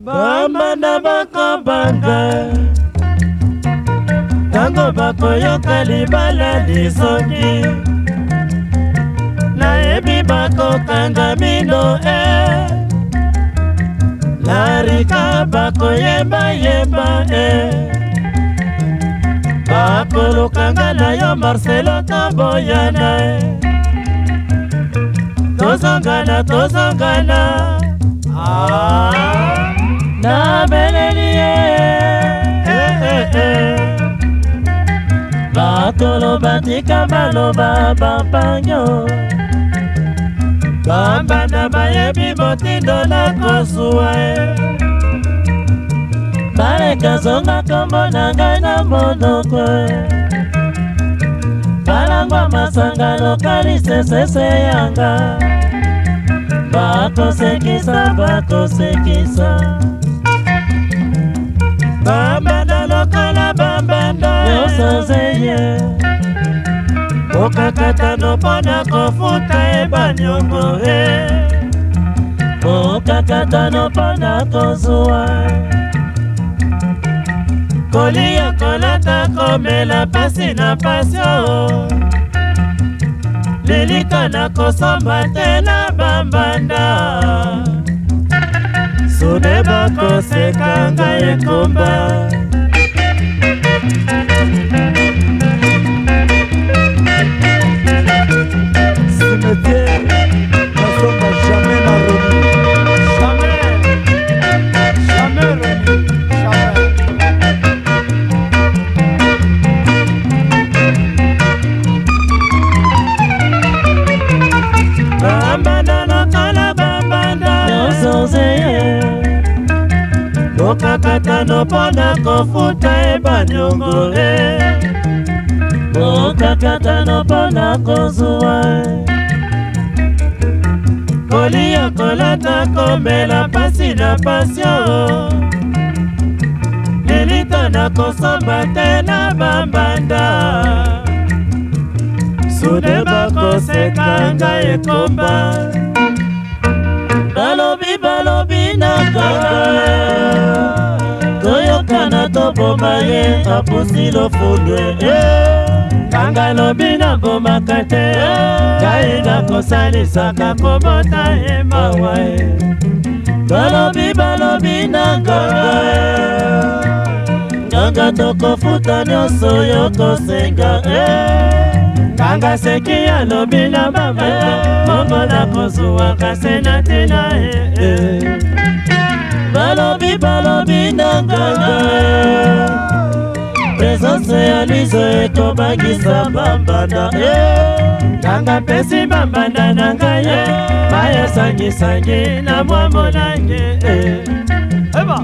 bamanda bakabanga ntango bakoyoka libala lisoki nayebi bakokanga mino e larika bakoyebayeba e bakolukanga na yo marcelo toboyana e tozongana tozongana ah. nabeleli ye eh, eh, eh, bakolo batika baloba bampanyo bambanda bayebi motindo na kozuwa ye baleka zonga kombo na ngai na monoko balangwa masanga lokalisesese yanga bakosekisa bakosekisa bambanda lokola bambanda nyonso zeye bokakatano mpona kofuta ebaniongo e bokakatano mpona kozwa kolia kolata komela pasi na pasi o lelika na kosomba te na bambanda sobe bakoseka ngai ekomba ngano mpo na kofuta ebaniongo e kokakatano e. mpo na kozwa e. kolia kolata komela pasi na pasio lelito na kosomba te na bambanda sude bakoseka ngai ekomba balobi balobi na kaka ata na toboma ye apusi lofundwe kanga lobi nabomaka te ngai nakosalisaka kobota ye mawa ye tolobi balobi na nganga nganga tokofuta nyonso yokosenga kanga seki alobi na bamata mongo nakozwwaka se na ntina ee balobi balobi na nganga presence ya lizo etobangisa bambanda e nanga pesi bambanda na ngai ye bayesangisangi na mwa molange e eh. eba